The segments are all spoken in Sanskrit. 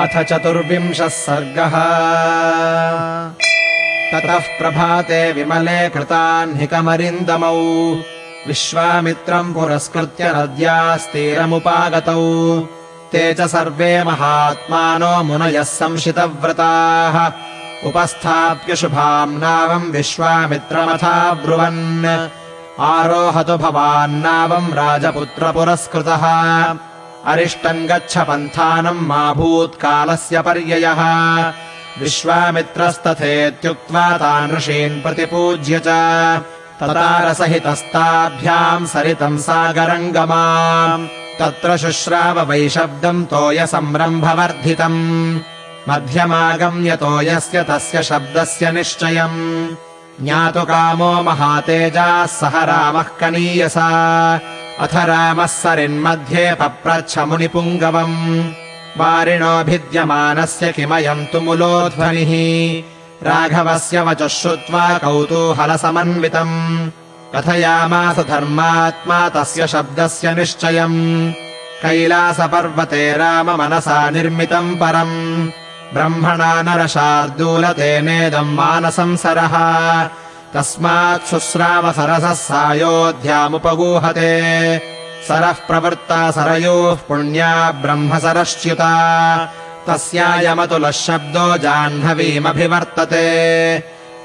अथ चतुर्विंशः सर्गः। ततः प्रभाते विमले कृताह्निकमरिन्दमौ विश्वामित्रम् पुरस्कृत्य नद्यास्तीरमुपागतौ ते च सर्वे महात्मानो मुनयः संशितव्रताः। उपस्थाप्य शुभाम् नावम् विश्वामित्रमथा ब्रुवन् आरोहतु भवान्नावम् राजपुत्रपुरस्कृतः अरिष्टम् गच्छ पन्थानम् मा भूत्कालस्य पर्ययः। विश्वामित्रस्तथेत्युक्त्वा तान् ऋषीन् प्रतिपूज्य च। ततारसहितस्ताभ्याम् सरितम् सागरङ्गमा। तत्र शुश्राव वैशब्दम् तोयसम्रम्भवर्धितम् मध्यमागम्य तोयस्य तस्य शब्दस्य निश्चयम्। ज्ञातु कामो महातेजाः सह रामः कनीयसा अथ रामः सरिन्मध्ये पप्रच्छ मुनिपुङ्गवम् वारिणोऽभिद्यमानस्य किमयम् तु मुलोध्वनिः। राघवस्य वचः श्रुत्वा कौतूहलसमन्वितम्। कथयामास धर्मात्मा तस्य शब्दस्य निश्चयम्। कैलासपर्वते राममनसा निर्मितम् परम्। ब्रह्मणा नरशार्दूलतेनेदम् मानसंसरः तस्मात् शुश्राव सरसः सायोध्यामुपगूहते सरः प्रवृत्ता सरयोः पुण्या ब्रह्मसरश्च्युता। तस्यायमतुलः शब्दो जाह्नवीमभिवर्तते।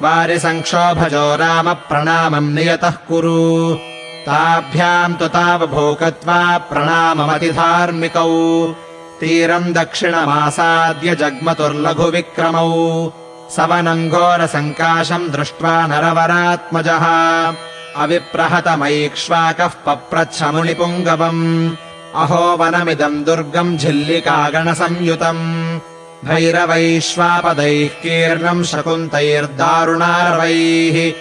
वारिसङ्क्षोभजो राम प्रणामम् नियतः कुरु। ताभ्याम् तु तावभूकत्वा प्रणाममतिधार्मिकौ। तीरम् दक्षिणमासाद्य जग्मतुर्लघुविक्रमौ सवनम् घोरसङ्काशम् दृष्ट्वा नरवरात्मजः। अविप्रहतमैक्ष्वाकः पप्रच्छमुनिपुङ्गवम्। अहो वनमिदम् दुर्गम् झिल्लिकागणसंयुतम्। भैरवैश्वापदैः कीर्णम् शकुन्तैर्दारुणारवैः।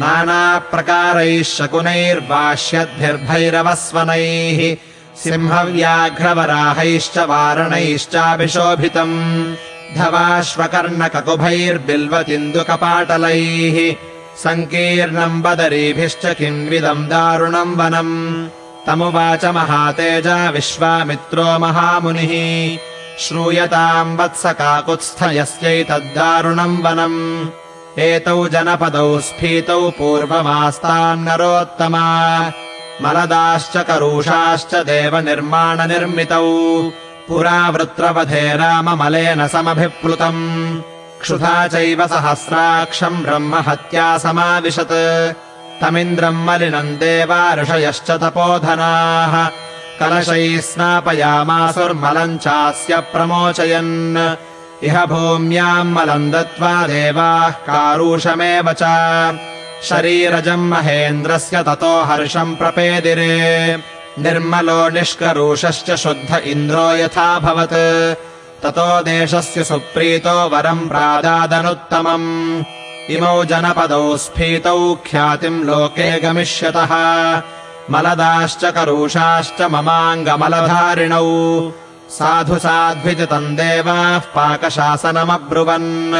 नानाप्रकारैः शकुनैर्वाष्यद्भिर्भैरवस्वनैः सिंहव्याघ्रवराहैश्च वारणैश्चाभिशोभितम् धवाश्वकर्णककुभैर्बिल्वतिन्दुकपाटलैः सङ्कीर्णम् बदरीभिश्च किन्विदम् दारुणम् वनम्। तमुवाच महातेजा विश्वामित्रो महामुनिः। श्रूयताम् वत्स काकुत्स्थयस्यैतद्दारुणम् वनम्। एतौ जनपदौ स्फीतौ पूर्वमास्ताम् नरोत्तमा। मलदाश्च करूषाश्च देवनिर्माणनिर्मितौ पुरा वृत्रवधे राममलेन समभिप्लुतम्। क्षुधा चैव सहस्राक्षम् ब्रह्महत्या समाविशत्। तमिन्द्रम् मलिनम् देवा ऋषयश्च तपोधनाः। कलशैः स्नापयामासुर्मलम् चास्य प्रमोचयन्। इह भूम्याम् मलम् दत्त्वा देवाः कारुषमेव च। शरीरजम् महेन्द्रस्य ततो हर्षम् प्रपेदिरे निर्मलो निष्करुषश्च शुद्ध इन्द्रो यथाभवत् ततो देशस्य सुप्रीतो वरम् प्रादादनुत्तमम् इमौ जनपदौ स्फीतौ ख्यातिम् लोके गमिष्यतः। मलदाश्च करुषाश्च ममाङ्गमलधारिणौ। साधु साध्विजितम् देवाः पाकशासनमब्रुवन्।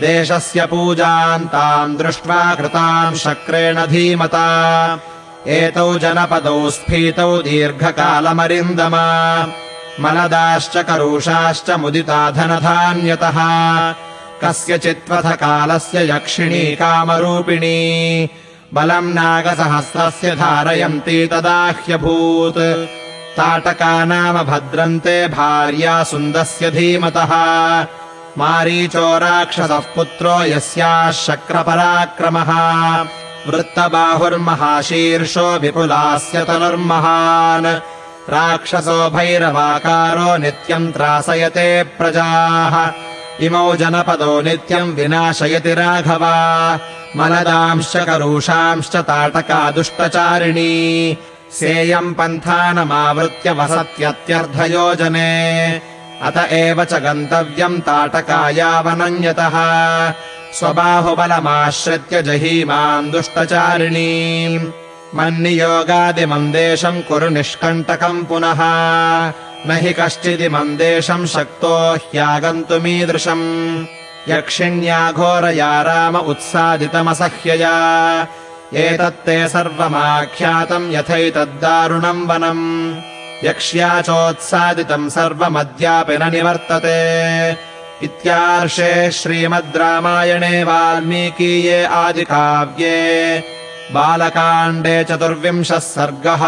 देशस्य पूजाम् ताम् दृष्ट्वा कृताम् शक्रेण धीमता एतौ जनपदौ स्फीतौ दीर्घकालमरिन्दमा। मलदाश्च करुषाश्च मुदिता धनधान्यतः। कस्यचित्वथ कालस्य यक्षिणी कामरूपिणी। बलम् नागसहस्रस्य धारयन्ती तदाह्यभूत्। ताटका नाम भद्रन्ते भार्या सुन्दस्य धीमतः। मारीचो राक्षसः पुत्रो यस्याः शक्रपराक्रमः वृत्तबाहुर्महाशीर्षो विपुलास्य तनुर्महान्। राक्षसो भैरवाकारो नित्यम् त्रासयते प्रजाः। इमौ जनपदो नित्यम् विनाशयति राघवा। मलदांश्च करुषांश्च ताटका दुष्टचारिणी। सेयम् पन्थानमावृत्य वसत्यत्यर्धयोजने अत एव च गन्तव्यम् ताटकायावनन्यतः स्वबाहुबलमाश्रित्य जहीमाम् दुष्टचारिणी। मन्नियोगादिमम् देशम् कुरु निष्कण्टकम् पुनः। न हि कश्चिदिमम् देशम् शक्तो ह्यागन्तुमीदृशम् यक्षिण्या घोरया राम उत्सादितमसह्यया। एतत्ते सर्वमाख्यातम् यथैतद्दारुणम् वनम्। यक्ष्या चोत्सादितम् सर्वमद्यापि न निवर्तते इत्यार्षे श्रीमद् रामायणे वाल्मीकीये आदिकाव्ये बालकाण्डे चतुर्विंशः सर्गः